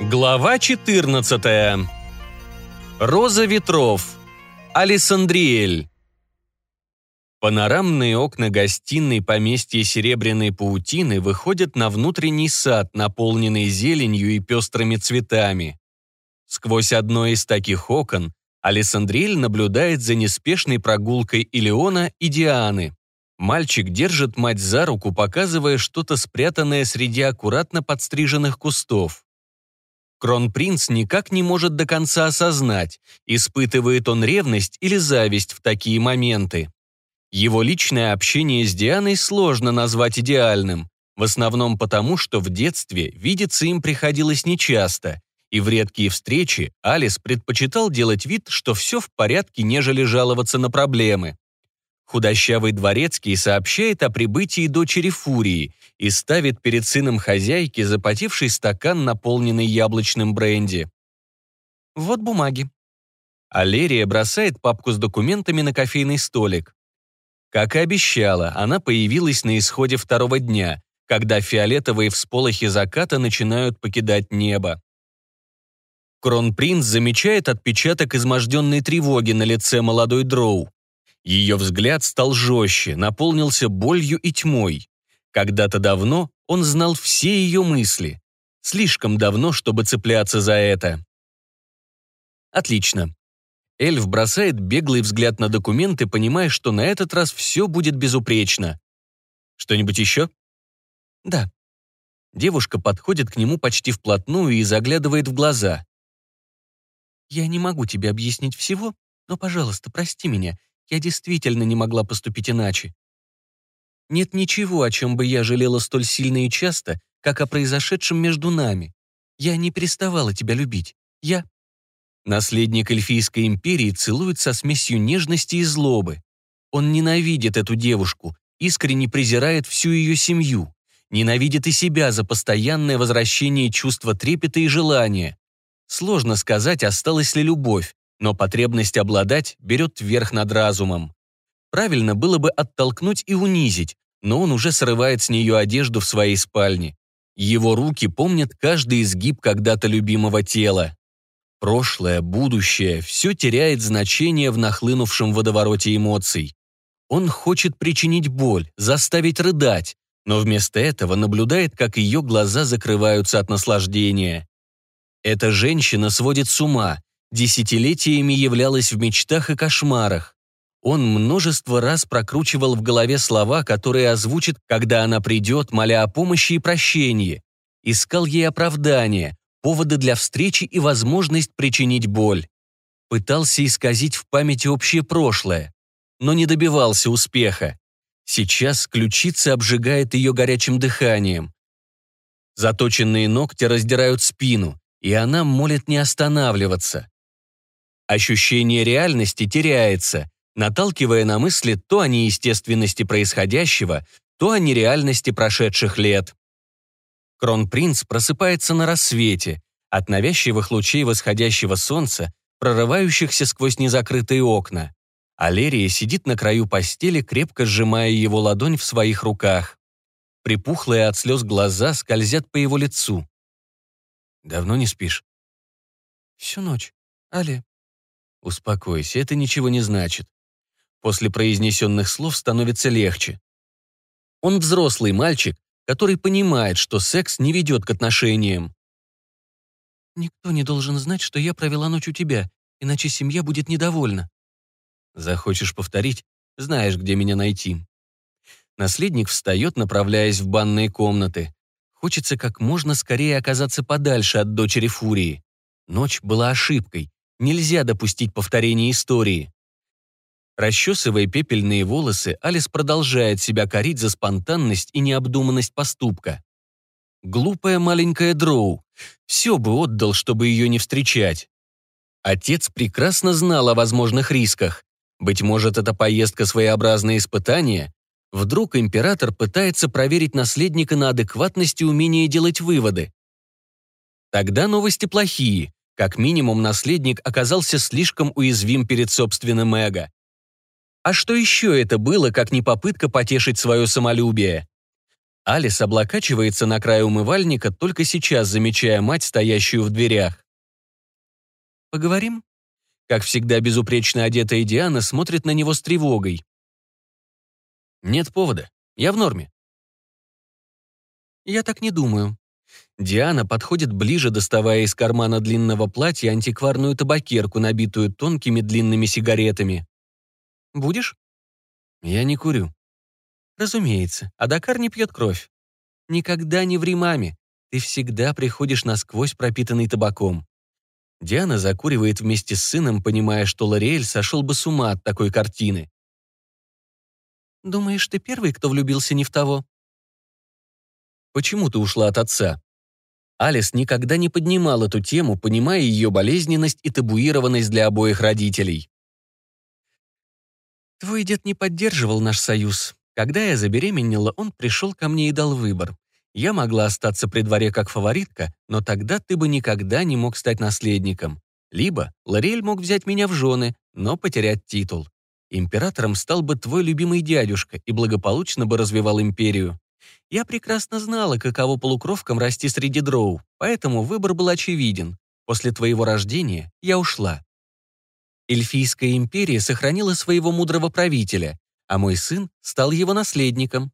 Глава 14. Роза ветров. Алисандриэль. Панорамные окна гостиной поместья Серебряной паутины выходят на внутренний сад, наполненный зеленью и пестрыми цветами. Сквозь одно из таких окон Алисандриэль наблюдает за неспешной прогулкой Илеона и Дианы. Мальчик держит мать за руку, показывая что-то спрятанное среди аккуратно подстриженных кустов. Кронпринц никак не может до конца осознать, испытывает он ревность или зависть в такие моменты. Его личное общение с Дианой сложно назвать идеальным, в основном потому, что в детстве видеться им приходилось нечасто, и в редкие встречи Алис предпочитал делать вид, что все в порядке, нежели жаловаться на проблемы. Худощавый дворецкий сообщает о прибытии дочери Фурии и ставит перед сыном хозяйки запотевший стакан, наполненный яблочным бренди. Вот бумаги. Алерия бросает папку с документами на кофейный столик. Как и обещала, она появилась на исходе второго дня, когда фиолетовые всполохи заката начинают покидать небо. Кронпринц замечает отпечаток изможденной тревоги на лице молодой дроу. Ее взгляд стал жестче, наполнился болью и тьмой. Когда-то давно он знал все ее мысли. Слишком давно, чтобы цепляться за это. Отлично. Эльф бросает беглый взгляд на документы, понимая, что на этот раз все будет безупречно. Что-нибудь еще? Да. Девушка подходит к нему почти вплотную и заглядывает в глаза. «Я не могу тебе объяснить всего, но, пожалуйста, прости меня. Я действительно не могла поступить иначе. Нет ничего, о чем бы я жалела столь сильно и часто, как о произошедшем между нами. Я не переставала тебя любить. Я... Наследник эльфийской империи целует со смесью нежности и злобы. Он ненавидит эту девушку, искренне презирает всю ее семью, ненавидит и себя за постоянное возвращение чувства трепета и желания. Сложно сказать, осталась ли любовь, но потребность обладать берет верх над разумом. Правильно было бы оттолкнуть и унизить, но он уже срывает с нее одежду в своей спальне. Его руки помнят каждый изгиб когда-то любимого тела. Прошлое, будущее – все теряет значение в нахлынувшем водовороте эмоций. Он хочет причинить боль, заставить рыдать, но вместо этого наблюдает, как ее глаза закрываются от наслаждения. Эта женщина сводит с ума, десятилетиями являлась в мечтах и кошмарах. Он множество раз прокручивал в голове слова, которые озвучит, когда она придет, моля о помощи и прощении. Искал ей оправдания, поводы для встречи и возможность причинить боль. Пытался исказить в памяти общее прошлое, но не добивался успеха. Сейчас ключица обжигает ее горячим дыханием. Заточенные ногти раздирают спину, и она молит не останавливаться. Ощущение реальности теряется, наталкивая на мысли то о неестественности происходящего, то о нереальности прошедших лет. Кронпринц просыпается на рассвете, от навязчивых лучей восходящего солнца, прорывающихся сквозь незакрытые окна. Алерия сидит на краю постели, крепко сжимая его ладонь в своих руках. Припухлые от слез глаза скользят по его лицу. «Давно не спишь?» «Всю ночь. Але, Успокойся, это ничего не значит. После произнесенных слов становится легче. Он взрослый мальчик, который понимает, что секс не ведет к отношениям. «Никто не должен знать, что я провела ночь у тебя, иначе семья будет недовольна». «Захочешь повторить? Знаешь, где меня найти». Наследник встает, направляясь в банные комнаты. Хочется как можно скорее оказаться подальше от дочери Фурии. Ночь была ошибкой. Нельзя допустить повторения истории. Расчесывая пепельные волосы, Алис продолжает себя корить за спонтанность и необдуманность поступка. Глупая маленькая Дроу. Все бы отдал, чтобы ее не встречать. Отец прекрасно знал о возможных рисках. Быть может, это поездка своеобразное испытание? Вдруг император пытается проверить наследника на адекватность и умение делать выводы. Тогда новости плохие. Как минимум, наследник оказался слишком уязвим перед собственным эго. А что еще это было, как не попытка потешить свое самолюбие? Алис облокачивается на край умывальника, только сейчас замечая мать, стоящую в дверях. «Поговорим?» Как всегда, безупречно одетая Диана смотрит на него с тревогой. «Нет повода. Я в норме». «Я так не думаю». Диана подходит ближе, доставая из кармана длинного платья антикварную табакерку, набитую тонкими длинными сигаретами. «Будешь?» «Я не курю». «Разумеется, а Дакар не пьет кровь. Никогда не ври маме. Ты всегда приходишь насквозь пропитанный табаком. Диана закуривает вместе с сыном, понимая, что Лориэль сошел бы с ума от такой картины. «Думаешь, ты первый, кто влюбился не в того?» «Почему ты ушла от отца?» Алис никогда не поднимал эту тему, понимая ее болезненность и табуированность для обоих родителей. «Твой дед не поддерживал наш союз. Когда я забеременела, он пришел ко мне и дал выбор. Я могла остаться при дворе как фаворитка, но тогда ты бы никогда не мог стать наследником. Либо Лориэль мог взять меня в жены, но потерять титул. Императором стал бы твой любимый дядюшка и благополучно бы развивал империю. Я прекрасно знала, каково полукровкам расти среди дроу, поэтому выбор был очевиден. После твоего рождения я ушла. Эльфийская империя сохранила своего мудрого правителя, а мой сын стал его наследником.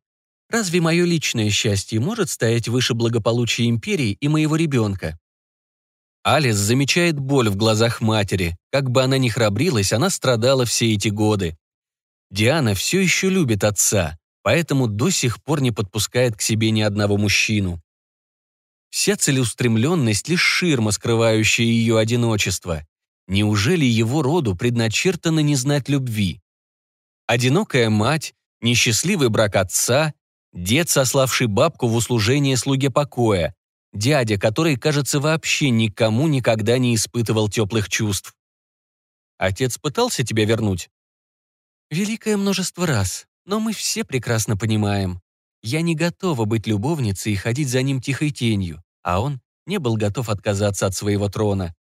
Разве мое личное счастье может стоять выше благополучия империи и моего ребенка? Алис замечает боль в глазах матери. Как бы она ни храбрилась, она страдала все эти годы. Диана все еще любит отца, поэтому до сих пор не подпускает к себе ни одного мужчину. Вся целеустремленность — лишь ширма, скрывающая ее одиночество. Неужели его роду предначертано не знать любви? Одинокая мать, несчастливый брак отца, Дед, сославший бабку в услужение слуге покоя. Дядя, который, кажется, вообще никому никогда не испытывал теплых чувств. Отец пытался тебя вернуть? Великое множество раз, но мы все прекрасно понимаем. Я не готова быть любовницей и ходить за ним тихой тенью, а он не был готов отказаться от своего трона.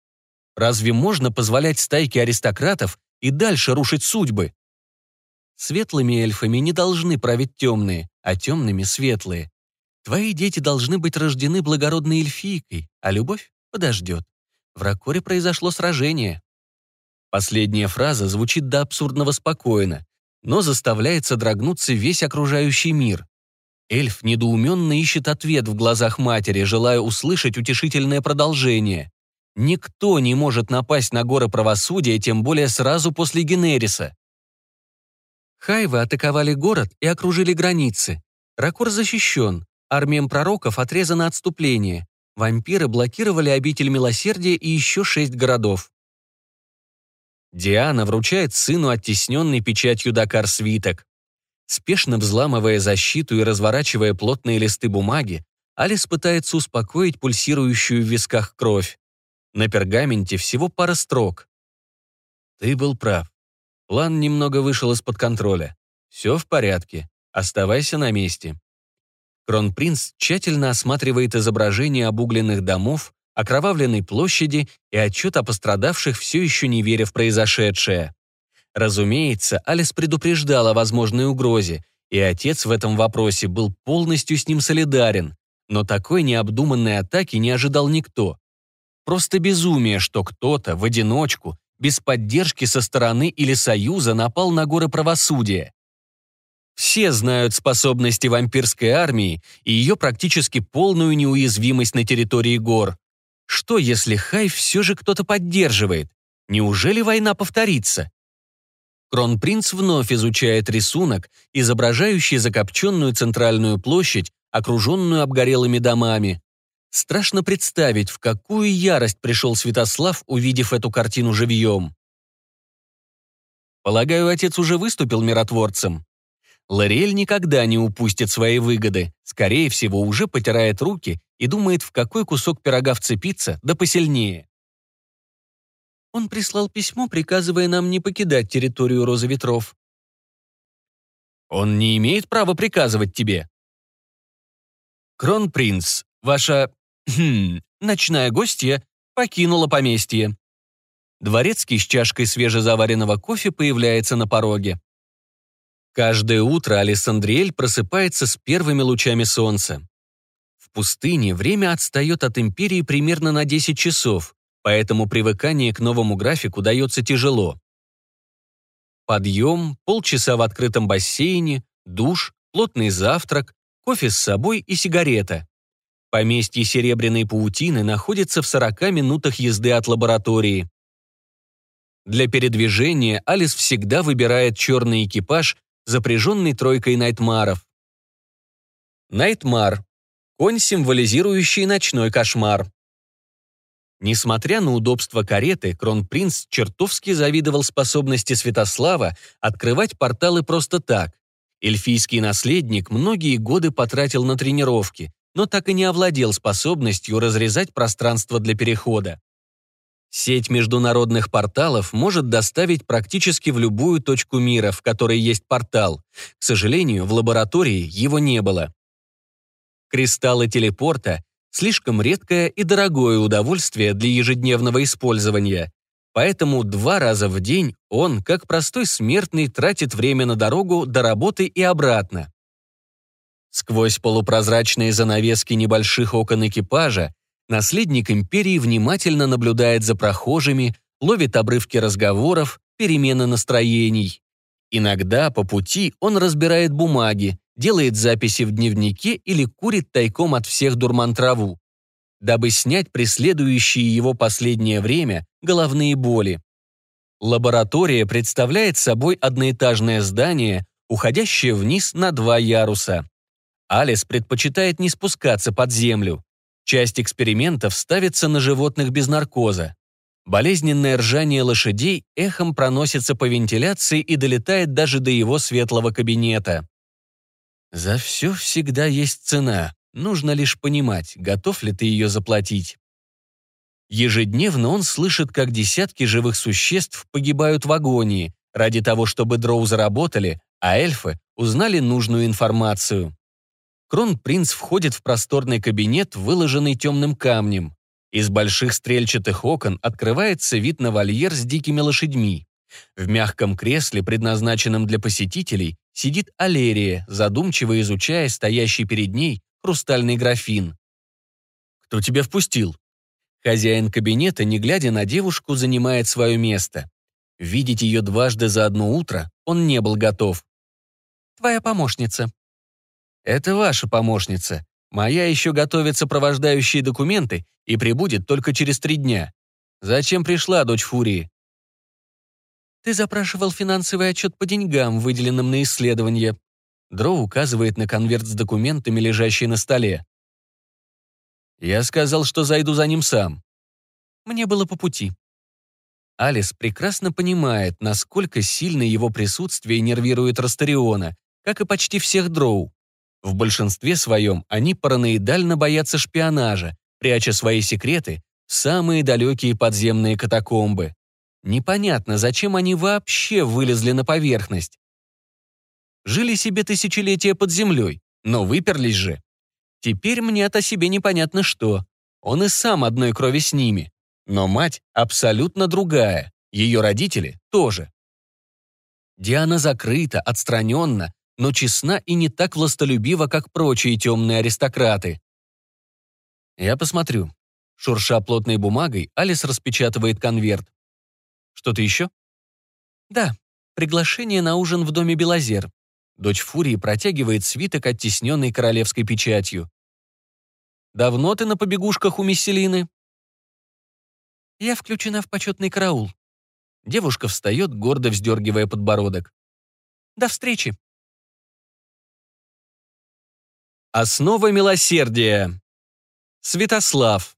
Разве можно позволять стайке аристократов и дальше рушить судьбы? Светлыми эльфами не должны править темные, а темными — светлые. Твои дети должны быть рождены благородной эльфийкой, а любовь подождет. В Ракоре произошло сражение. Последняя фраза звучит до абсурдного спокойно, но заставляет содрогнуться весь окружающий мир. Эльф недоуменно ищет ответ в глазах матери, желая услышать утешительное продолжение. Никто не может напасть на горы правосудия, тем более сразу после Генериса. Хайвы атаковали город и окружили границы. Ракур защищен, армиям пророков отрезано отступление. Вампиры блокировали обитель милосердия и еще шесть городов. Диана вручает сыну оттесненный печатью Дакар свиток. Спешно взламывая защиту и разворачивая плотные листы бумаги, Алис пытается успокоить пульсирующую в висках кровь. На пергаменте всего пара строк. «Ты был прав. План немного вышел из-под контроля. Все в порядке. Оставайся на месте. Кронпринц тщательно осматривает изображения обугленных домов, окровавленной площади и отчет о пострадавших, все еще не веря в произошедшее. Разумеется, Алис предупреждал о возможной угрозе, и отец в этом вопросе был полностью с ним солидарен, но такой необдуманной атаки не ожидал никто. Просто безумие, что кто-то в одиночку без поддержки со стороны или союза напал на горы правосудия. Все знают способности вампирской армии и ее практически полную неуязвимость на территории гор. Что, если Хай все же кто-то поддерживает? Неужели война повторится? Кронпринц вновь изучает рисунок, изображающий закопченную центральную площадь, окруженную обгорелыми домами. Страшно представить, в какую ярость пришел Святослав, увидев эту картину живьем. Полагаю, отец уже выступил миротворцем. Лориэль никогда не упустит свои выгоды, скорее всего, уже потирает руки и думает, в какой кусок пирога вцепиться, да посильнее. Он прислал письмо, приказывая нам не покидать территорию Розы Ветров. Он не имеет права приказывать тебе. Кронпринц, ваша Хм, ночная гостья покинула поместье. Дворецкий с чашкой свежезаваренного кофе появляется на пороге. Каждое утро Алессандриэль просыпается с первыми лучами солнца. В пустыне время отстает от империи примерно на 10 часов, поэтому привыкание к новому графику дается тяжело. Подъем, полчаса в открытом бассейне, душ, плотный завтрак, кофе с собой и сигарета. Поместье Серебряной паутины находится в 40 минутах езды от лаборатории. Для передвижения Алис всегда выбирает черный экипаж запряженный тройкой найтмаров. Найтмар – конь, символизирующий ночной кошмар. Несмотря на удобство кареты, кронпринц чертовски завидовал способности Святослава открывать порталы просто так. Эльфийский наследник многие годы потратил на тренировки, но так и не овладел способностью разрезать пространство для перехода. Сеть международных порталов может доставить практически в любую точку мира, в которой есть портал. К сожалению, в лаборатории его не было. Кристаллы телепорта – слишком редкое и дорогое удовольствие для ежедневного использования. Поэтому два раза в день он, как простой смертный, тратит время на дорогу до работы и обратно. Сквозь полупрозрачные занавески небольших окон экипажа Наследник империи внимательно наблюдает за прохожими, ловит обрывки разговоров, перемены настроений. Иногда по пути он разбирает бумаги, делает записи в дневнике или курит тайком от всех дурман-траву, дабы снять преследующие его последнее время головные боли. Лаборатория представляет собой одноэтажное здание, уходящее вниз на два яруса. Алис предпочитает не спускаться под землю. Часть экспериментов ставится на животных без наркоза. Болезненное ржание лошадей эхом проносится по вентиляции и долетает даже до его светлого кабинета. За все всегда есть цена. Нужно лишь понимать, готов ли ты ее заплатить. Ежедневно он слышит, как десятки живых существ погибают в агонии ради того, чтобы дроу заработали, а эльфы узнали нужную информацию. Кронпринц входит в просторный кабинет, выложенный темным камнем. Из больших стрельчатых окон открывается вид на вольер с дикими лошадьми. В мягком кресле, предназначенном для посетителей, сидит Алерия, задумчиво изучая стоящий перед ней хрустальный графин. «Кто тебя впустил?» Хозяин кабинета, не глядя на девушку, занимает свое место. Видеть ее дважды за одно утро он не был готов. «Твоя помощница», это ваша помощница. Моя еще готовит сопровождающие документы и прибудет только через три дня. Зачем пришла дочь Фурии? Ты запрашивал финансовый отчет по деньгам, выделенным на исследование. Дроу указывает на конверт с документами, лежащий на столе. Я сказал, что зайду за ним сам. Мне было по пути. Алис прекрасно понимает, насколько сильно его присутствие нервирует Растариона, как и почти всех дроу. В большинстве своем они параноидально боятся шпионажа, пряча свои секреты в самые далекие подземные катакомбы. Непонятно, зачем они вообще вылезли на поверхность. Жили себе тысячелетия под землей, но выперлись же. Теперь мне о себе непонятно что. Он и сам одной крови с ними. Но мать абсолютно другая, ее родители тоже. Диана закрыта, отстраненна, но честна и не так властолюбива, как прочие темные аристократы. Я посмотрю. Шурша плотной бумагой, Алис распечатывает конверт. Что-то еще? Да, приглашение на ужин в доме Белозер. Дочь Фурии протягивает свиток, оттесненный королевской печатью. «Давно ты на побегушках у Месселины?» «Я включена в почетный караул». Девушка встает, гордо вздергивая подбородок. «До встречи!» Основа милосердия. Святослав.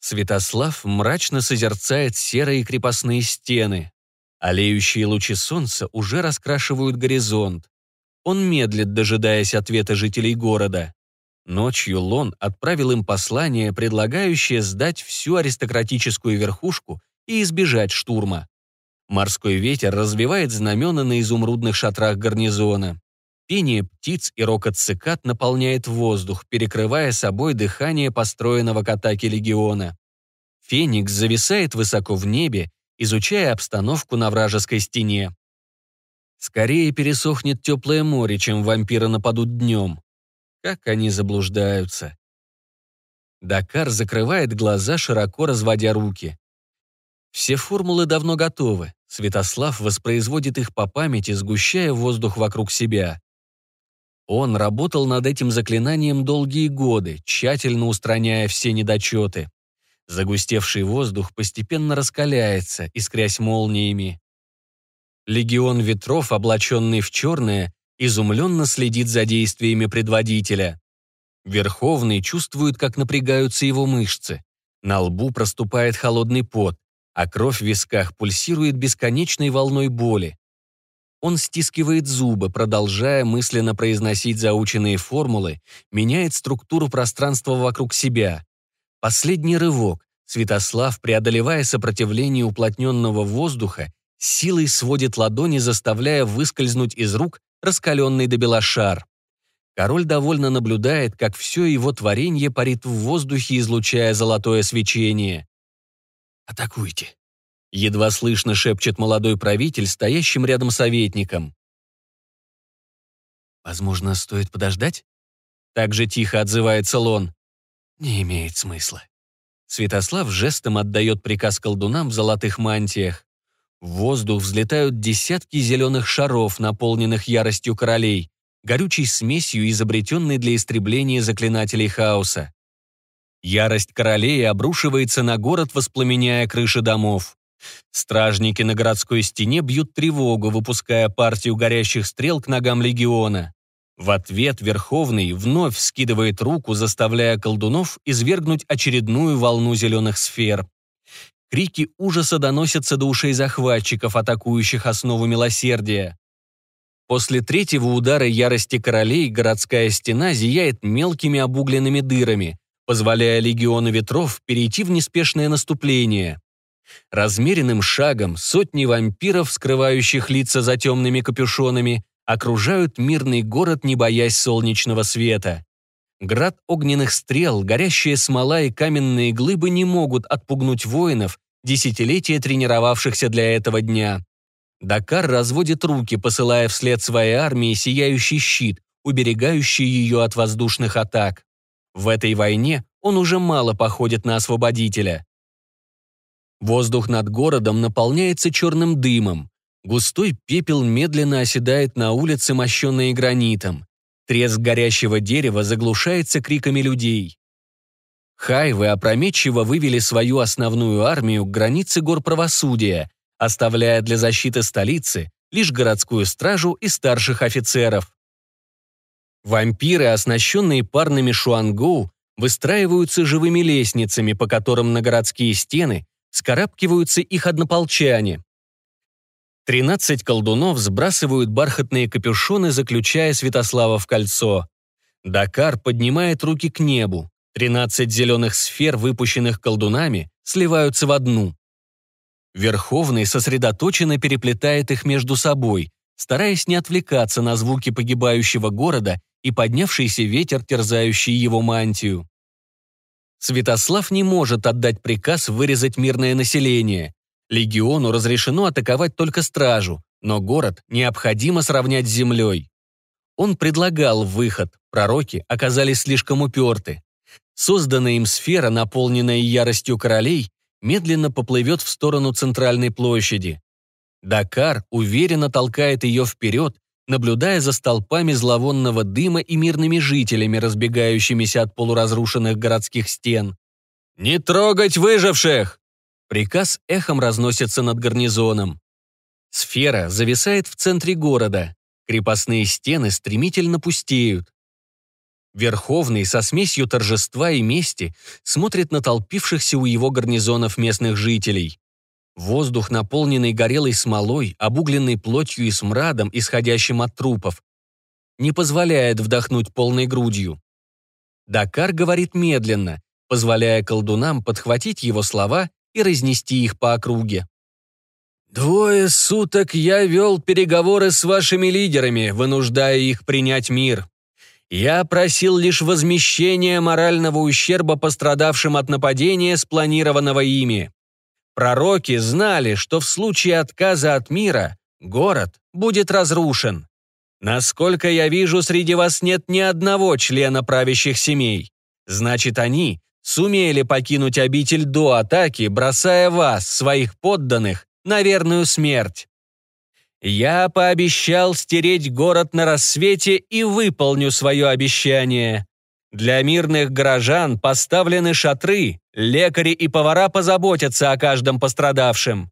Святослав мрачно созерцает серые крепостные стены. Олеющие лучи солнца уже раскрашивают горизонт. Он медлит, дожидаясь ответа жителей города. Ночью Лон отправил им послание, предлагающее сдать всю аристократическую верхушку и избежать штурма. Морской ветер развивает знамена на изумрудных шатрах гарнизона. Пение птиц и рокот цикад наполняет воздух, перекрывая собой дыхание построенного к атаке легиона. Феникс зависает высоко в небе изучая обстановку на вражеской стене. Скорее пересохнет теплое море, чем вампиры нападут днем. Как они заблуждаются. Дакар закрывает глаза, широко разводя руки. Все формулы давно готовы. Святослав воспроизводит их по памяти, сгущая воздух вокруг себя. Он работал над этим заклинанием долгие годы, тщательно устраняя все недочеты. Загустевший воздух постепенно раскаляется, искрясь молниями. Легион ветров, облаченный в черное, изумленно следит за действиями предводителя. Верховный чувствует, как напрягаются его мышцы. На лбу проступает холодный пот, а кровь в висках пульсирует бесконечной волной боли. Он стискивает зубы, продолжая мысленно произносить заученные формулы, меняет структуру пространства вокруг себя. Последний рывок. Святослав, преодолевая сопротивление уплотненного воздуха, силой сводит ладони, заставляя выскользнуть из рук раскаленный до бела шар. Король довольно наблюдает, как все его творение парит в воздухе, излучая золотое свечение. «Атакуйте!» Едва слышно шепчет молодой правитель стоящим рядом советником. «Возможно, стоит подождать?» Так же тихо отзывается Лон. «Не имеет смысла». Святослав жестом отдает приказ колдунам в золотых мантиях. В воздух взлетают десятки зеленых шаров, наполненных яростью королей, горючей смесью, изобретенной для истребления заклинателей хаоса. Ярость королей обрушивается на город, воспламеняя крыши домов. Стражники на городской стене бьют тревогу, выпуская партию горящих стрел к ногам легиона. В ответ Верховный вновь скидывает руку, заставляя колдунов извергнуть очередную волну зеленых сфер. Крики ужаса доносятся до ушей захватчиков, атакующих основу милосердия. После третьего удара ярости королей городская стена зияет мелкими обугленными дырами, позволяя легиону ветров перейти в неспешное наступление. Размеренным шагом сотни вампиров, скрывающих лица за темными капюшонами, окружают мирный город, не боясь солнечного света. Град огненных стрел, горящая смола и каменные глыбы не могут отпугнуть воинов, десятилетия тренировавшихся для этого дня. Дакар разводит руки, посылая вслед своей армии сияющий щит, уберегающий ее от воздушных атак. В этой войне он уже мало походит на освободителя. Воздух над городом наполняется черным дымом. Густой пепел медленно оседает на улице, мощенной гранитом. Треск горящего дерева заглушается криками людей. Хайвы опрометчиво вывели свою основную армию к границе гор правосудия, оставляя для защиты столицы лишь городскую стражу и старших офицеров. Вампиры, оснащенные парными шуангоу, выстраиваются живыми лестницами, по которым на городские стены скарабкиваются их однополчане. Тринадцать колдунов сбрасывают бархатные капюшоны, заключая Святослава в кольцо. Дакар поднимает руки к небу. Тринадцать зеленых сфер, выпущенных колдунами, сливаются в одну. Верховный сосредоточенно переплетает их между собой, стараясь не отвлекаться на звуки погибающего города и поднявшийся ветер, терзающий его мантию. Святослав не может отдать приказ вырезать мирное население. Легиону разрешено атаковать только стражу, но город необходимо сравнять с землей. Он предлагал выход, пророки оказались слишком уперты. Созданная им сфера, наполненная яростью королей, медленно поплывет в сторону центральной площади. Дакар уверенно толкает ее вперед, наблюдая за столпами зловонного дыма и мирными жителями, разбегающимися от полуразрушенных городских стен. «Не трогать выживших!» Приказ эхом разносится над гарнизоном. Сфера зависает в центре города. Крепостные стены стремительно пустеют. Верховный со смесью торжества и мести смотрит на толпившихся у его гарнизонов местных жителей. Воздух, наполненный горелой смолой, обугленной плотью и смрадом, исходящим от трупов, не позволяет вдохнуть полной грудью. Дакар говорит медленно, позволяя колдунам подхватить его слова и разнести их по округе. «Двое суток я вел переговоры с вашими лидерами, вынуждая их принять мир. Я просил лишь возмещения морального ущерба пострадавшим от нападения, спланированного ими. Пророки знали, что в случае отказа от мира город будет разрушен. Насколько я вижу, среди вас нет ни одного члена правящих семей. Значит, они сумели покинуть обитель до атаки, бросая вас, своих подданных, на верную смерть. Я пообещал стереть город на рассвете и выполню свое обещание. Для мирных горожан поставлены шатры, лекари и повара позаботятся о каждом пострадавшем.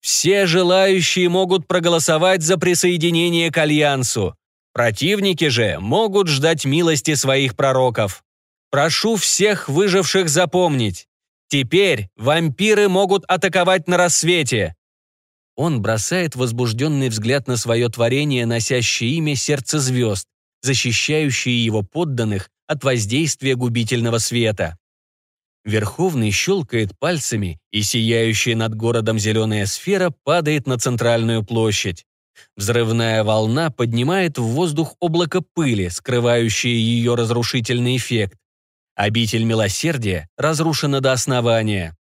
Все желающие могут проголосовать за присоединение к Альянсу. Противники же могут ждать милости своих пророков. Прошу всех выживших запомнить. Теперь вампиры могут атаковать на рассвете. Он бросает возбужденный взгляд на свое творение, носящее имя «Сердце звезд», защищающее его подданных от воздействия губительного света. Верховный щелкает пальцами, и сияющая над городом зеленая сфера падает на центральную площадь. Взрывная волна поднимает в воздух облако пыли, скрывающее ее разрушительный эффект. Обитель милосердия разрушена до основания.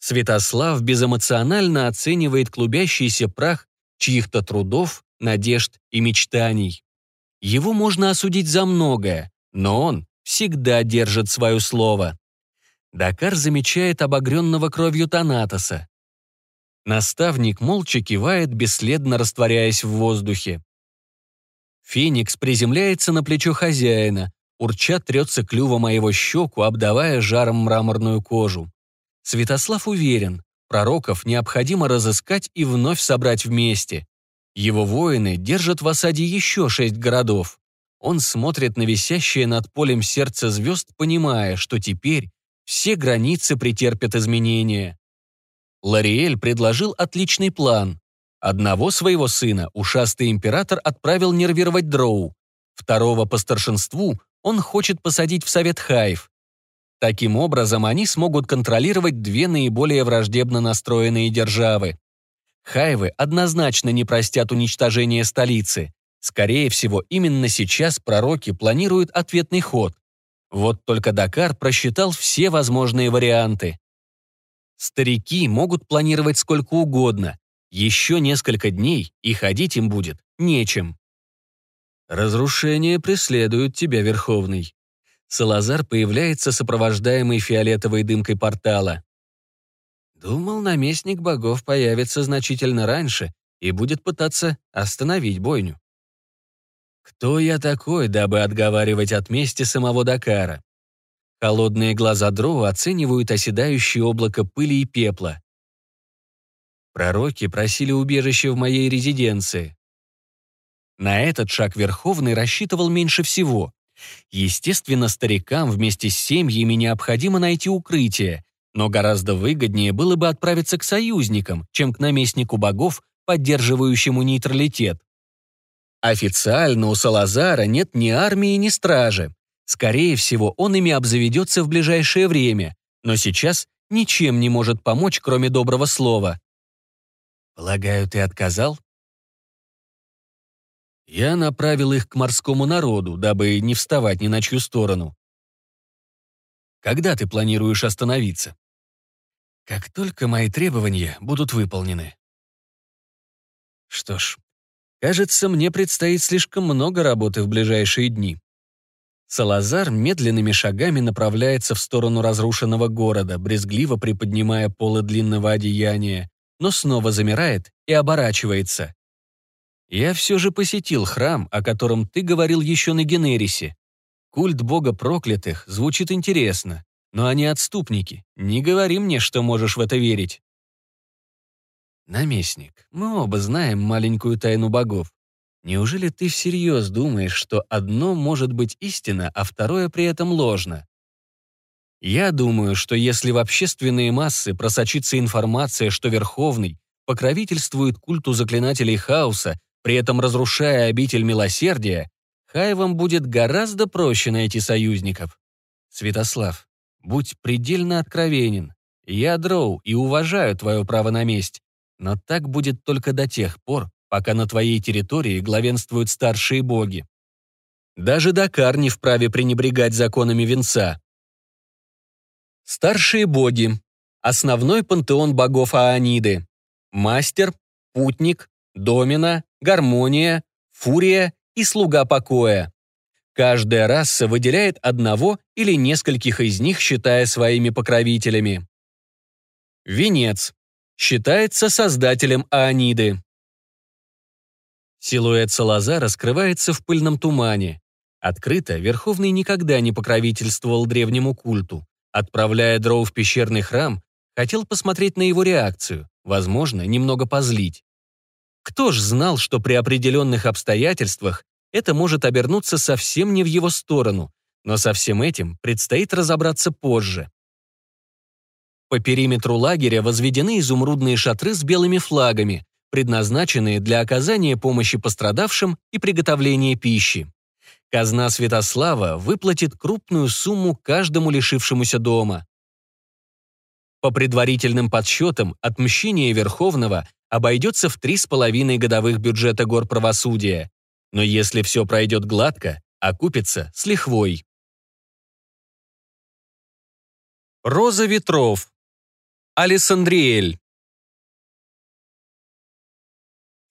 Святослав безэмоционально оценивает клубящийся прах чьих-то трудов, надежд и мечтаний. Его можно осудить за многое, но он всегда держит свое слово. Дакар замечает обогренного кровью Танатоса. Наставник молча кивает, бесследно растворяясь в воздухе. Феникс приземляется на плечо хозяина, урча трется клювом о его щеку, обдавая жаром мраморную кожу. Святослав уверен, пророков необходимо разыскать и вновь собрать вместе. Его воины держат в осаде еще шесть городов. Он смотрит на висящее над полем сердце звезд, понимая, что теперь все границы претерпят изменения. Лариэль предложил отличный план. Одного своего сына ушастый император отправил нервировать Дроу. Второго по старшинству он хочет посадить в Совет Хаев. Таким образом, они смогут контролировать две наиболее враждебно настроенные державы. Хаевы однозначно не простят уничтожения столицы. Скорее всего, именно сейчас пророки планируют ответный ход. Вот только Дакар просчитал все возможные варианты. Старики могут планировать сколько угодно. Еще несколько дней, и ходить им будет нечем. Разрушение преследует тебя, Верховный. Салазар появляется сопровождаемый фиолетовой дымкой портала. Думал, наместник богов появится значительно раньше и будет пытаться остановить бойню. Кто я такой, дабы отговаривать от мести самого Дакара? Холодные глаза Дроу оценивают оседающее облако пыли и пепла. Пророки просили убежище в моей резиденции. На этот шаг Верховный рассчитывал меньше всего. Естественно, старикам вместе с семьями необходимо найти укрытие, но гораздо выгоднее было бы отправиться к союзникам, чем к наместнику богов, поддерживающему нейтралитет. Официально у Салазара нет ни армии, ни стражи. Скорее всего, он ими обзаведется в ближайшее время, но сейчас ничем не может помочь, кроме доброго слова. «Полагаю, ты отказал?» Я направил их к морскому народу, дабы не вставать ни на чью сторону. Когда ты планируешь остановиться? Как только мои требования будут выполнены. Что ж, Кажется, мне предстоит слишком много работы в ближайшие дни. Салазар медленными шагами направляется в сторону разрушенного города, брезгливо приподнимая полы длинного одеяния, но снова замирает и оборачивается. «Я все же посетил храм, о котором ты говорил еще на Генерисе. Культ бога проклятых звучит интересно, но они отступники. Не говори мне, что можешь в это верить». «Наместник, мы оба знаем маленькую тайну богов. Неужели ты всерьез думаешь, что одно может быть истина, а второе при этом ложно? Я думаю, что если в общественные массы просочится информация, что Верховный покровительствует культу заклинателей хаоса, при этом разрушая обитель милосердия, Хаевам будет гораздо проще найти союзников. Святослав, будь предельно откровенен. Я дроу и уважаю твое право на месть. Но так будет только до тех пор, пока на твоей территории главенствуют старшие боги. Даже Дакар не вправе пренебрегать законами венца. Старшие боги Основной пантеон богов Ааниды. Мастер, путник, домина, гармония, фурия и слуга покоя. Каждая раса выделяет одного или нескольких из них, считая своими покровителями. Венец. Считается создателем Ааниды. Силуэт Салазара скрывается в пыльном тумане. Открыто Верховный никогда не покровительствовал древнему культу. Отправляя Дроу в пещерный храм, хотел посмотреть на его реакцию, возможно, немного позлить. Кто ж знал, что при определенных обстоятельствах это может обернуться совсем не в его сторону, но со всем этим предстоит разобраться позже. По периметру лагеря возведены изумрудные шатры с белыми флагами, предназначенные для оказания помощи пострадавшим и приготовления пищи. Казна Святослава выплатит крупную сумму каждому лишившемуся дома. По предварительным подсчетам, отмщение Верховного обойдется в 3,5 годовых бюджета гор правосудия. Но если все пройдет гладко, окупится с лихвой. Роза ветров. Алессандриэль.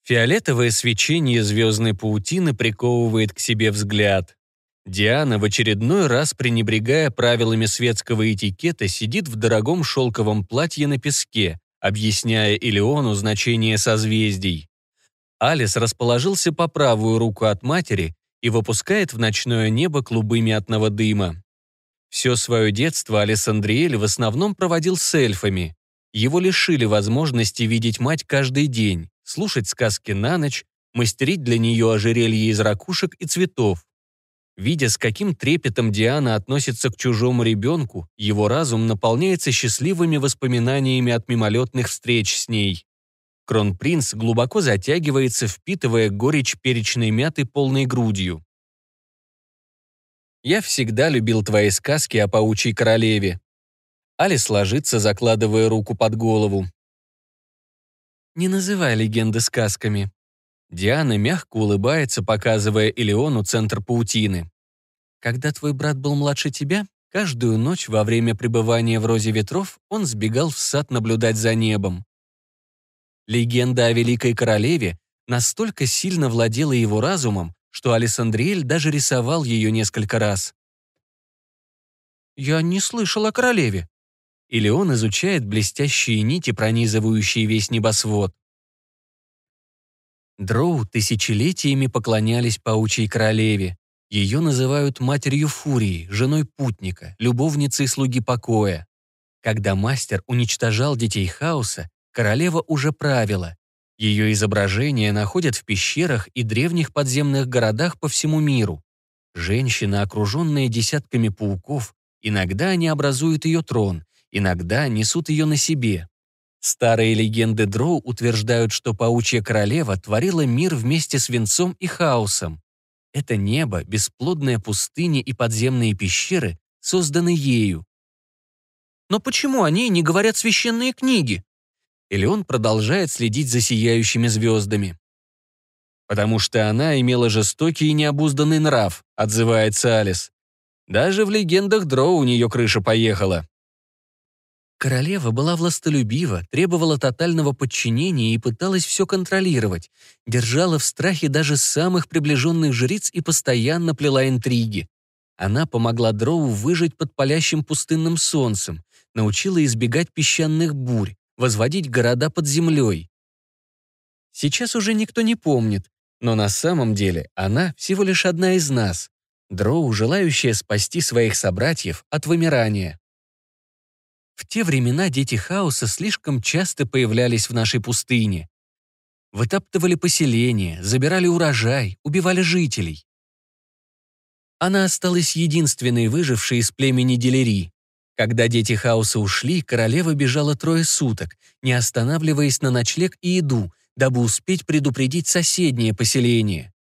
Фиолетовое свечение звездной паутины приковывает к себе взгляд. Диана, в очередной раз пренебрегая правилами светского этикета, сидит в дорогом шелковом платье на песке, объясняя Илеону значение созвездий. Алис расположился по правую руку от матери и выпускает в ночное небо клубы мятного дыма. Все свое детство Алессандриэль в основном проводил с эльфами. Его лишили возможности видеть мать каждый день слушать сказки на ночь, мастерить для нее ожерелье из ракушек и цветов. Видя, с каким трепетом Диана относится к чужому ребенку, его разум наполняется счастливыми воспоминаниями от мимолетных встреч с ней. Кронпринц глубоко затягивается, впитывая горечь перечной мяты полной грудью. «Я всегда любил твои сказки о паучьей королеве». Алис ложится, закладывая руку под голову. Не называй легенды сказками. Диана мягко улыбается, показывая Элеону центр паутины. Когда твой брат был младше тебя, каждую ночь во время пребывания в розе ветров он сбегал в сад наблюдать за небом. Легенда о Великой Королеве настолько сильно владела его разумом, что Алессандриэль даже рисовал ее несколько раз. «Я не слышал о королеве», или он изучает блестящие нити, пронизывающие весь небосвод. Дроу тысячелетиями поклонялись паучьей королеве. Ее называют матерью Фурии, женой путника, любовницей слуги покоя. Когда мастер уничтожал детей хаоса, королева уже правила. Ее изображения находят в пещерах и древних подземных городах по всему миру. Женщина, окруженная десятками пауков, иногда они образуют ее трон, иногда несут ее на себе. Старые легенды Дроу утверждают, что паучья королева творила мир вместе с венцом и хаосом. Это небо, бесплодная пустыня и подземные пещеры созданы ею. Но почему о ней не говорят священные книги? Или он продолжает следить за сияющими звездами? Потому что она имела жестокий и необузданный нрав, отзывается Алис. Даже в легендах Дроу у нее крыша поехала. Королева была властолюбива, требовала тотального подчинения и пыталась все контролировать, держала в страхе даже самых приближенных жриц и постоянно плела интриги. Она помогла Дроу выжить под палящим пустынным солнцем, научила избегать песчаных бурь, возводить города под землей. Сейчас уже никто не помнит, но на самом деле она всего лишь одна из нас, Дроу, желающая спасти своих собратьев от вымирания. В те времена дети хаоса слишком часто появлялись в нашей пустыне. Вытаптывали поселения, забирали урожай, убивали жителей. Она осталась единственной выжившей из племени Делери. Когда дети хаоса ушли, королева бежала трое суток, не останавливаясь на ночлег и еду, дабы успеть предупредить соседнее поселение.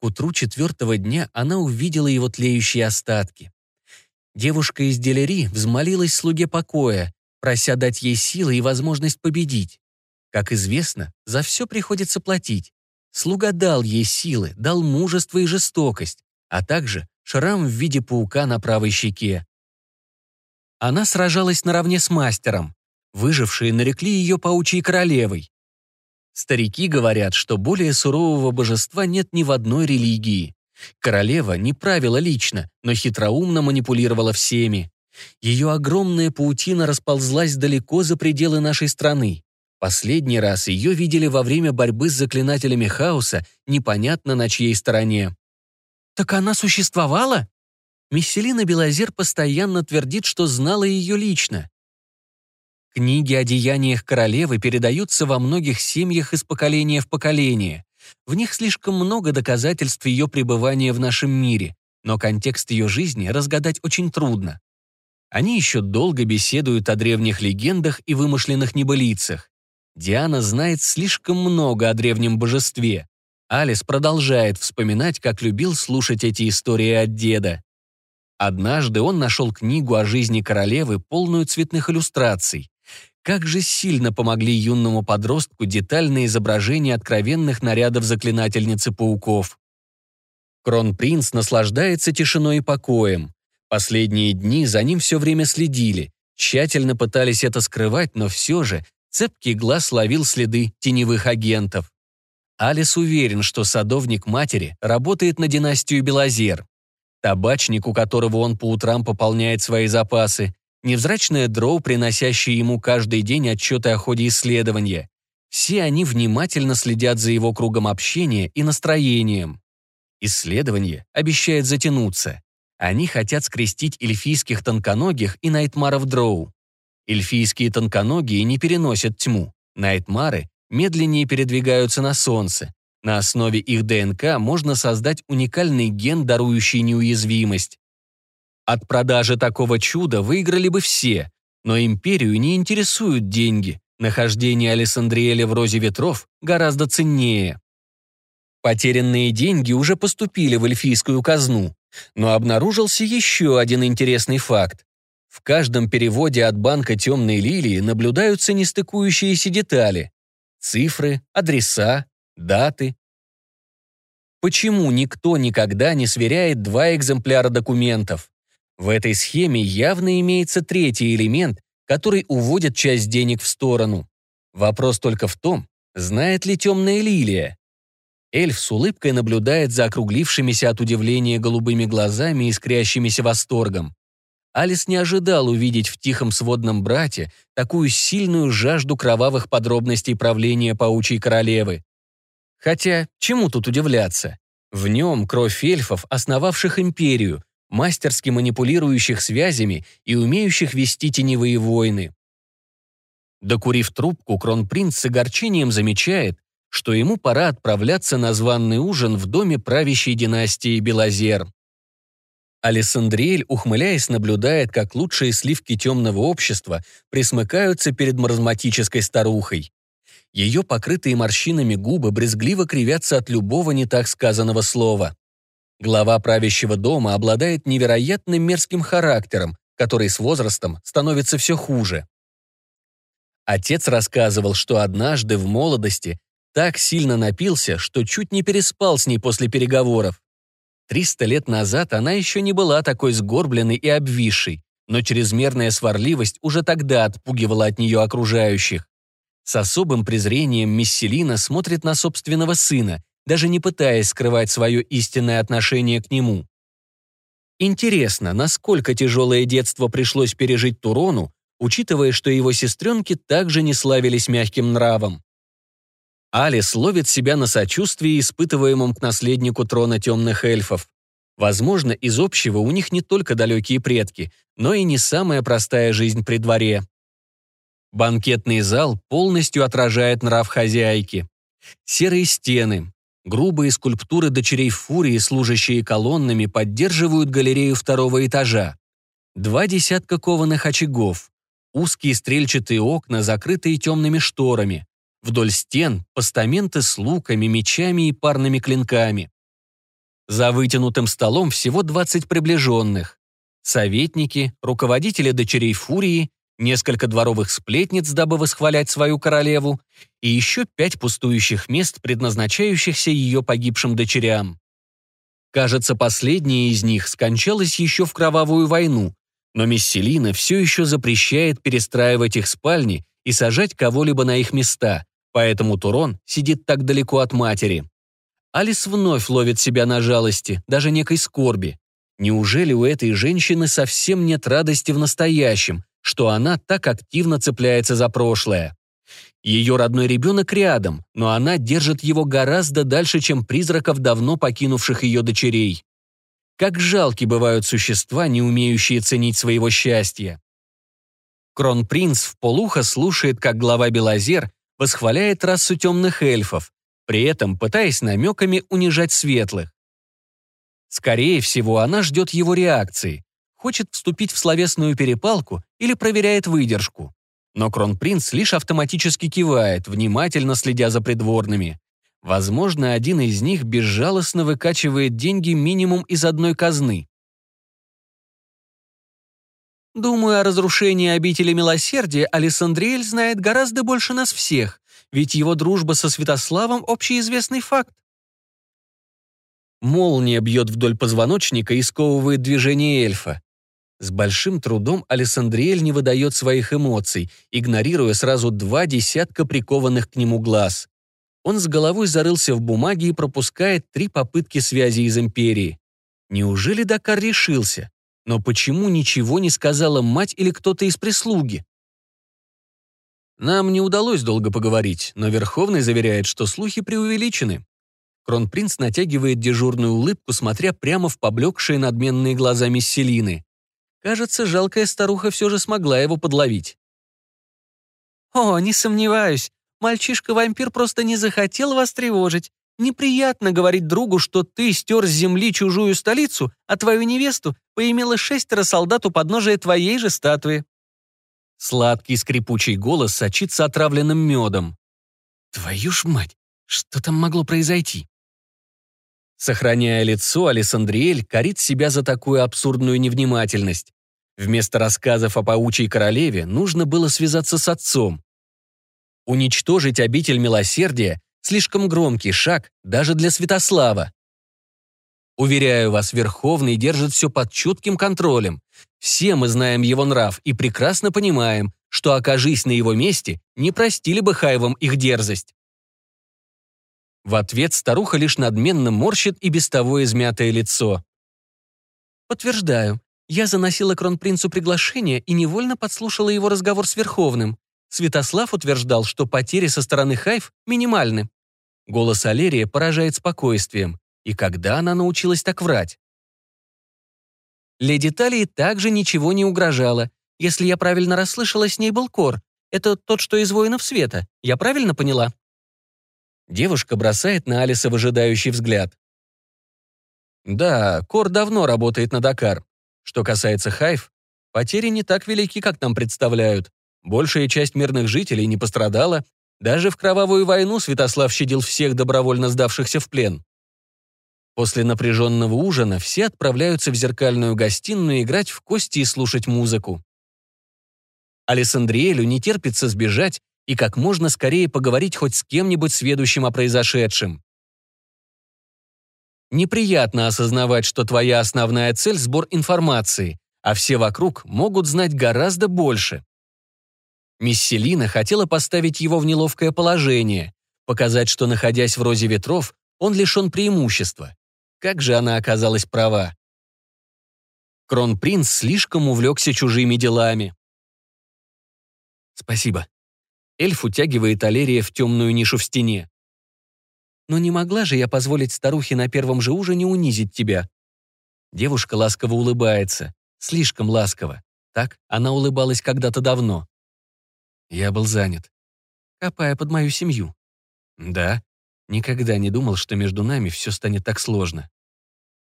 К утру четвертого дня она увидела его тлеющие остатки. Девушка из Делери взмолилась слуге покоя, прося дать ей силы и возможность победить. Как известно, за все приходится платить. Слуга дал ей силы, дал мужество и жестокость, а также шрам в виде паука на правой щеке. Она сражалась наравне с мастером. Выжившие нарекли ее паучьей королевой. Старики говорят, что более сурового божества нет ни в одной религии. Королева не правила лично, но хитроумно манипулировала всеми. Ее огромная паутина расползлась далеко за пределы нашей страны. Последний раз ее видели во время борьбы с заклинателями хаоса, непонятно на чьей стороне. «Так она существовала?» Месселина Белозер постоянно твердит, что знала ее лично. Книги о деяниях королевы передаются во многих семьях из поколения в поколение. В них слишком много доказательств ее пребывания в нашем мире, но контекст ее жизни разгадать очень трудно. Они еще долго беседуют о древних легендах и вымышленных небылицах. Диана знает слишком много о древнем божестве. Алис продолжает вспоминать, как любил слушать эти истории от деда. Однажды он нашел книгу о жизни королевы, полную цветных иллюстраций. Как же сильно помогли юному подростку детальные изображения откровенных нарядов заклинательницы пауков. Кронпринц наслаждается тишиной и покоем. Последние дни за ним все время следили, тщательно пытались это скрывать, но все же цепкий глаз ловил следы теневых агентов. Алис уверен, что садовник матери работает на династию Белозер табачник, у которого он по утрам пополняет свои запасы, невзрачная дроу, приносящая ему каждый день отчеты о ходе исследования. Все они внимательно следят за его кругом общения и настроением. Исследование обещает затянуться. Они хотят скрестить эльфийских тонконогих и найтмаров дроу. Эльфийские тонконогие не переносят тьму. Найтмары медленнее передвигаются на солнце. На основе их ДНК можно создать уникальный ген, дарующий неуязвимость. От продажи такого чуда выиграли бы все, но империю не интересуют деньги. Нахождение Алессандриэля в розе ветров гораздо ценнее. Потерянные деньги уже поступили в эльфийскую казну, но обнаружился еще один интересный факт. В каждом переводе от банка «Темной лилии» наблюдаются нестыкующиеся детали. Цифры, адреса, даты. Почему никто никогда не сверяет два экземпляра документов? В этой схеме явно имеется третий элемент, который уводит часть денег в сторону. Вопрос только в том, знает ли темная лилия. Эльф с улыбкой наблюдает за округлившимися от удивления голубыми глазами и искрящимися восторгом. Алис не ожидал увидеть в тихом сводном брате такую сильную жажду кровавых подробностей правления паучьей королевы. Хотя, чему тут удивляться? В нем кровь эльфов, основавших империю, мастерски манипулирующих связями и умеющих вести теневые войны. Докурив трубку, кронпринц с огорчением замечает, что ему пора отправляться на званный ужин в доме правящей династии Белозер. Алессандриэль, ухмыляясь, наблюдает, как лучшие сливки темного общества присмыкаются перед маразматической старухой. Ее покрытые морщинами губы брезгливо кривятся от любого не так сказанного слова. Глава правящего дома обладает невероятным мерзким характером, который с возрастом становится все хуже. Отец рассказывал, что однажды в молодости так сильно напился, что чуть не переспал с ней после переговоров. Триста лет назад она еще не была такой сгорбленной и обвисшей, но чрезмерная сварливость уже тогда отпугивала от нее окружающих. С особым презрением Месселина смотрит на собственного сына, даже не пытаясь скрывать свое истинное отношение к нему. Интересно, насколько тяжелое детство пришлось пережить Турону, учитывая, что его сестренки также не славились мягким нравом. Алис ловит себя на сочувствии, испытываемом к наследнику трона темных эльфов. Возможно, из общего у них не только далекие предки, но и не самая простая жизнь при дворе. Банкетный зал полностью отражает нрав хозяйки. Серые стены, грубые скульптуры дочерей Фурии, служащие колоннами, поддерживают галерею второго этажа. Два десятка кованых очагов, узкие стрельчатые окна, закрытые темными шторами. Вдоль стен постаменты с луками, мечами и парными клинками. За вытянутым столом всего 20 приближенных. Советники, руководители дочерей Фурии несколько дворовых сплетниц, дабы восхвалять свою королеву, и еще пять пустующих мест, предназначающихся ее погибшим дочерям. Кажется, последняя из них скончалась еще в кровавую войну, Но мисс Селина все еще запрещает перестраивать их спальни и сажать кого-либо на их места, поэтому Турон сидит так далеко от матери. Алис вновь ловит себя на жалости, даже некой скорби. Неужели у этой женщины совсем нет радости в настоящем, что она так активно цепляется за прошлое? Ее родной ребенок рядом, но она держит его гораздо дальше, чем призраков давно покинувших ее дочерей. Как жалки бывают существа, не умеющие ценить своего счастья. Кронпринц в полухо слушает, как глава Белозер восхваляет расу темных эльфов, при этом пытаясь намеками унижать светлых. Скорее всего, она ждет его реакции, хочет вступить в словесную перепалку или проверяет выдержку. Но кронпринц лишь автоматически кивает, внимательно следя за придворными. Возможно, один из них безжалостно выкачивает деньги минимум из одной казны. Думаю, о разрушении обители милосердия Александриэль знает гораздо больше нас всех, ведь его дружба со Святославом – общеизвестный факт. Молния бьет вдоль позвоночника и сковывает движение эльфа. С большим трудом Александриэль не выдает своих эмоций, игнорируя сразу два десятка прикованных к нему глаз. Он с головой зарылся в бумаге и пропускает три попытки связи из Империи. Неужели Дакар решился? Но почему ничего не сказала мать или кто-то из прислуги? Нам не удалось долго поговорить, но Верховный заверяет, что слухи преувеличены. Кронпринц натягивает дежурную улыбку, смотря прямо в поблекшие надменные глаза Мисселины. Кажется, жалкая старуха все же смогла его подловить. «О, не сомневаюсь. Мальчишка-вампир просто не захотел вас тревожить. Неприятно говорить другу, что ты стер с земли чужую столицу, а твою невесту поимела шестеро солдат у подножия твоей же статуи». Сладкий скрипучий голос сочится отравленным медом. «Твою ж мать, что там могло произойти?» Сохраняя лицо, Александриэль корит себя за такую абсурдную невнимательность. Вместо рассказов о паучьей королеве нужно было связаться с отцом. Уничтожить обитель милосердия – слишком громкий шаг даже для Святослава. Уверяю вас, Верховный держит все под чутким контролем. Все мы знаем его нрав и прекрасно понимаем, что, окажись на его месте, не простили бы Хаевам их дерзость. В ответ старуха лишь надменно морщит и без того измятое лицо. «Подтверждаю. Я заносила кронпринцу приглашение и невольно подслушала его разговор с Верховным. Святослав утверждал, что потери со стороны Хайв минимальны. Голос Алерия поражает спокойствием. И когда она научилась так врать? Леди Талии также ничего не угрожало. Если я правильно расслышала, с ней был Кор. Это тот, что из воинов света. Я правильно поняла? Девушка бросает на Алиса выжидающий взгляд. Да, Кор давно работает на Дакар. Что касается Хайф, потери не так велики, как нам представляют. Большая часть мирных жителей не пострадала. Даже в кровавую войну Святослав щадил всех добровольно сдавшихся в плен. После напряженного ужина все отправляются в зеркальную гостиную играть в кости и слушать музыку. Алессандриэлю не терпится сбежать и как можно скорее поговорить хоть с кем-нибудь сведущим о произошедшем. Неприятно осознавать, что твоя основная цель – сбор информации, а все вокруг могут знать гораздо больше. Мисс Селина хотела поставить его в неловкое положение, показать, что, находясь в розе ветров, он лишен преимущества. Как же она оказалась права? Кронпринц слишком увлекся чужими делами. «Спасибо», Эльф утягивает Алерия в темную нишу в стене. «Но не могла же я позволить старухе на первом же ужине унизить тебя?» Девушка ласково улыбается. Слишком ласково. Так она улыбалась когда-то давно. Я был занят. Копая под мою семью. Да, никогда не думал, что между нами все станет так сложно.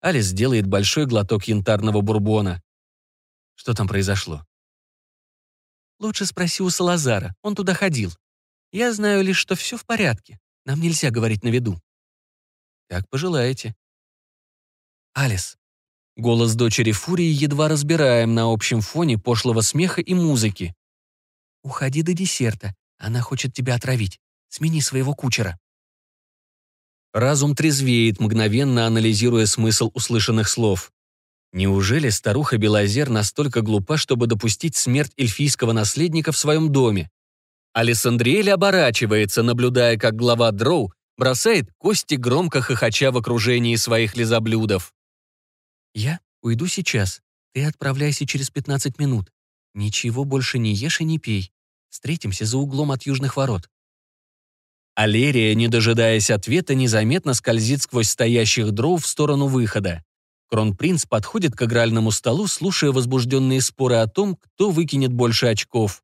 Алис делает большой глоток янтарного бурбона. Что там произошло? Лучше спроси у Салазара, он туда ходил. Я знаю лишь, что все в порядке. Нам нельзя говорить на виду. Как пожелаете. Алис. Голос дочери Фурии едва разбираем на общем фоне пошлого смеха и музыки. Уходи до десерта. Она хочет тебя отравить. Смени своего кучера. Разум трезвеет, мгновенно анализируя смысл услышанных слов. Неужели старуха Белозер настолько глупа, чтобы допустить смерть эльфийского наследника в своем доме? Алессандриэль оборачивается, наблюдая, как глава Дроу бросает кости, громко хохоча в окружении своих лизоблюдов. «Я уйду сейчас. Ты отправляйся через 15 минут. Ничего больше не ешь и не пей. Встретимся за углом от южных ворот». Алерия, не дожидаясь ответа, незаметно скользит сквозь стоящих дров в сторону выхода. Кронпринц подходит к игральному столу, слушая возбужденные споры о том, кто выкинет больше очков.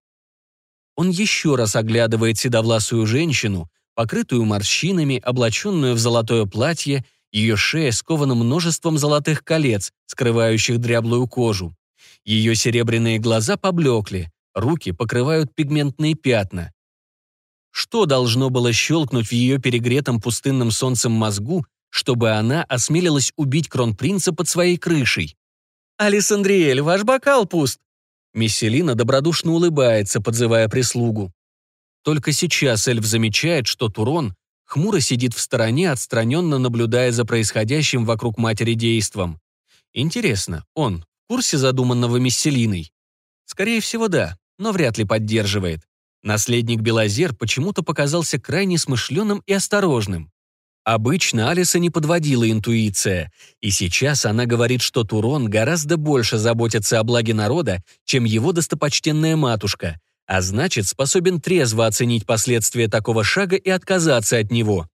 Он еще раз оглядывает седовласую женщину, покрытую морщинами, облаченную в золотое платье, ее шея скована множеством золотых колец, скрывающих дряблую кожу. Ее серебряные глаза поблекли, руки покрывают пигментные пятна. Что должно было щелкнуть в ее перегретом пустынным солнцем мозгу, чтобы она осмелилась убить кронпринца под своей крышей? «Алисандриэль, ваш бокал пуст!» Месселина добродушно улыбается, подзывая прислугу. Только сейчас эльф замечает, что Турон хмуро сидит в стороне, отстраненно наблюдая за происходящим вокруг матери действом. Интересно, он в курсе задуманного Месселиной? Скорее всего, да, но вряд ли поддерживает. Наследник Белозер почему-то показался крайне смышленым и осторожным. Обычно Алиса не подводила интуиция, и сейчас она говорит, что Турон гораздо больше заботится о благе народа, чем его достопочтенная матушка, а значит, способен трезво оценить последствия такого шага и отказаться от него.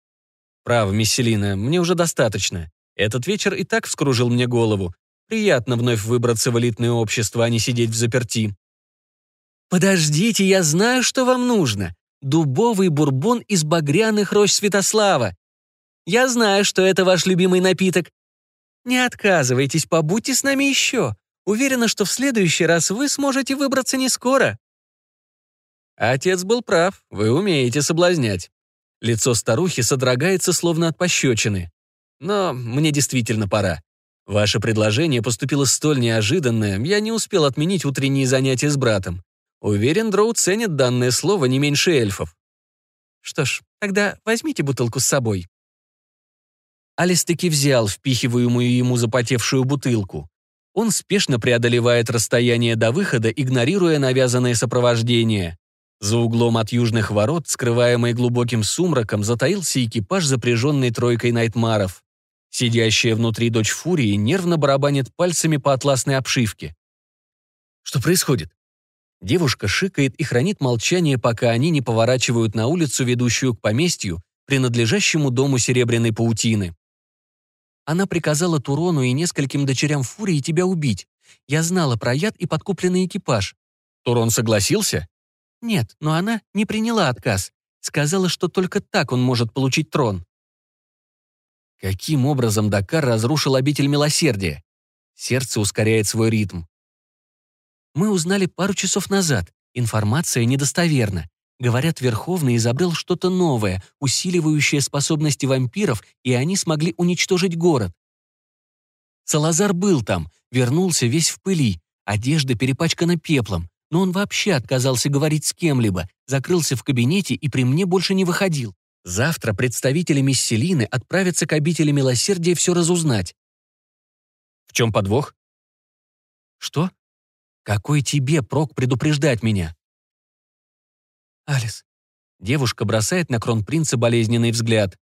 Прав, Месселина, мне уже достаточно. Этот вечер и так вскружил мне голову. Приятно вновь выбраться в элитное общество, а не сидеть в заперти. «Подождите, я знаю, что вам нужно. Дубовый бурбон из багряных рощ Святослава. Я знаю, что это ваш любимый напиток. Не отказывайтесь, побудьте с нами еще. Уверена, что в следующий раз вы сможете выбраться не скоро». Отец был прав, вы умеете соблазнять. Лицо старухи содрогается, словно от пощечины. Но мне действительно пора. Ваше предложение поступило столь неожиданное, я не успел отменить утренние занятия с братом. Уверен, Дроу ценит данное слово не меньше эльфов. Что ж, тогда возьмите бутылку с собой. Алис таки взял впихиваемую ему запотевшую бутылку. Он спешно преодолевает расстояние до выхода, игнорируя навязанное сопровождение. За углом от южных ворот, скрываемый глубоким сумраком, затаился экипаж, запряженный тройкой найтмаров. Сидящая внутри дочь Фурии нервно барабанит пальцами по атласной обшивке. Что происходит? Девушка шикает и хранит молчание, пока они не поворачивают на улицу, ведущую к поместью, принадлежащему дому Серебряной паутины. Она приказала Турону и нескольким дочерям Фурии тебя убить. Я знала про яд и подкупленный экипаж». «Турон согласился?» «Нет, но она не приняла отказ. Сказала, что только так он может получить трон». Каким образом Дакар разрушил обитель милосердия? Сердце ускоряет свой ритм. Мы узнали пару часов назад. Информация недостоверна. Говорят, Верховный изобрел что-то новое, усиливающее способности вампиров, и они смогли уничтожить город. Салазар был там, вернулся весь в пыли, одежда перепачкана пеплом, но он вообще отказался говорить с кем-либо, закрылся в кабинете и при мне больше не выходил. Завтра представители Мисселины отправятся к обители милосердия все разузнать. В чем подвох? Что? Какой тебе прок предупреждать меня? «Алис». Девушка бросает на кронпринца болезненный взгляд.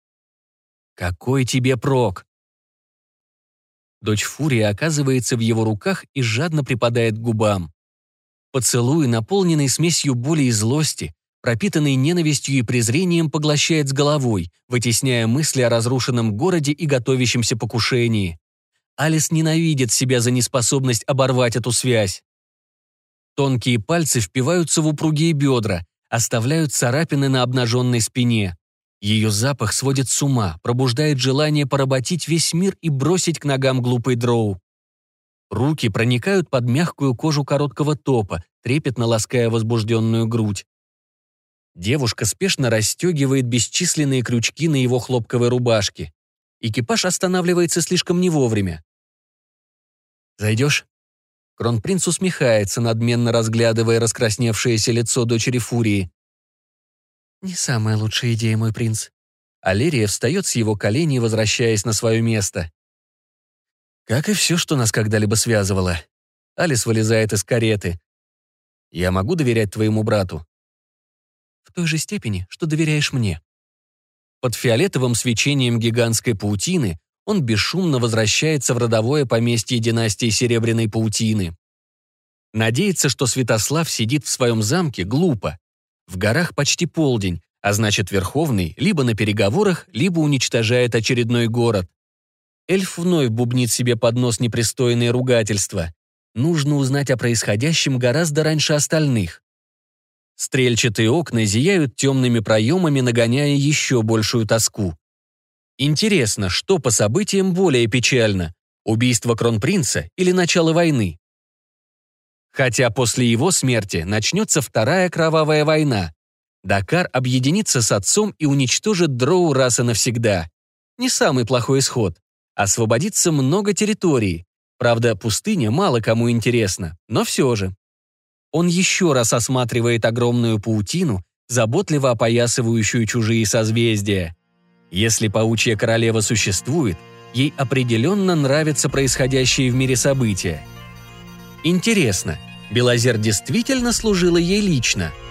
«Какой тебе прок?» Дочь Фурии оказывается в его руках и жадно припадает к губам. Поцелуй, наполненный смесью боли и злости, пропитанный ненавистью и презрением, поглощает с головой, вытесняя мысли о разрушенном городе и готовящемся покушении. Алис ненавидит себя за неспособность оборвать эту связь. Тонкие пальцы впиваются в упругие бедра, оставляют царапины на обнаженной спине. Ее запах сводит с ума, пробуждает желание поработить весь мир и бросить к ногам глупый дроу. Руки проникают под мягкую кожу короткого топа, трепетно лаская возбужденную грудь. Девушка спешно расстегивает бесчисленные крючки на его хлопковой рубашке. Экипаж останавливается слишком не вовремя. «Зайдешь?» Кронпринц усмехается, надменно разглядывая раскрасневшееся лицо дочери Фурии. «Не самая лучшая идея, мой принц». Алерия встает с его коленей, возвращаясь на свое место. Как и все, что нас когда-либо связывало. Алис вылезает из кареты. Я могу доверять твоему брату? В той же степени, что доверяешь мне. Под фиолетовым свечением гигантской паутины он бесшумно возвращается в родовое поместье династии Серебряной паутины. Надеяться, что Святослав сидит в своем замке, глупо. В горах почти полдень, а значит, Верховный либо на переговорах, либо уничтожает очередной город. Эльф вновь бубнит себе под нос непристойные ругательства. Нужно узнать о происходящем гораздо раньше остальных. Стрельчатые окна зияют темными проемами, нагоняя еще большую тоску. Интересно, что по событиям более печально – убийство кронпринца или начало войны? Хотя после его смерти начнется вторая кровавая война. Дакар объединится с отцом и уничтожит Дроу раз и навсегда. Не самый плохой исход. Освободится много территорий. Правда, пустыня мало кому интересна, но все же. Он еще раз осматривает огромную паутину, заботливо опоясывающую чужие созвездия. Если паучья королева существует, ей определенно нравятся происходящие в мире события. Интересно, Белозер действительно служила ей лично –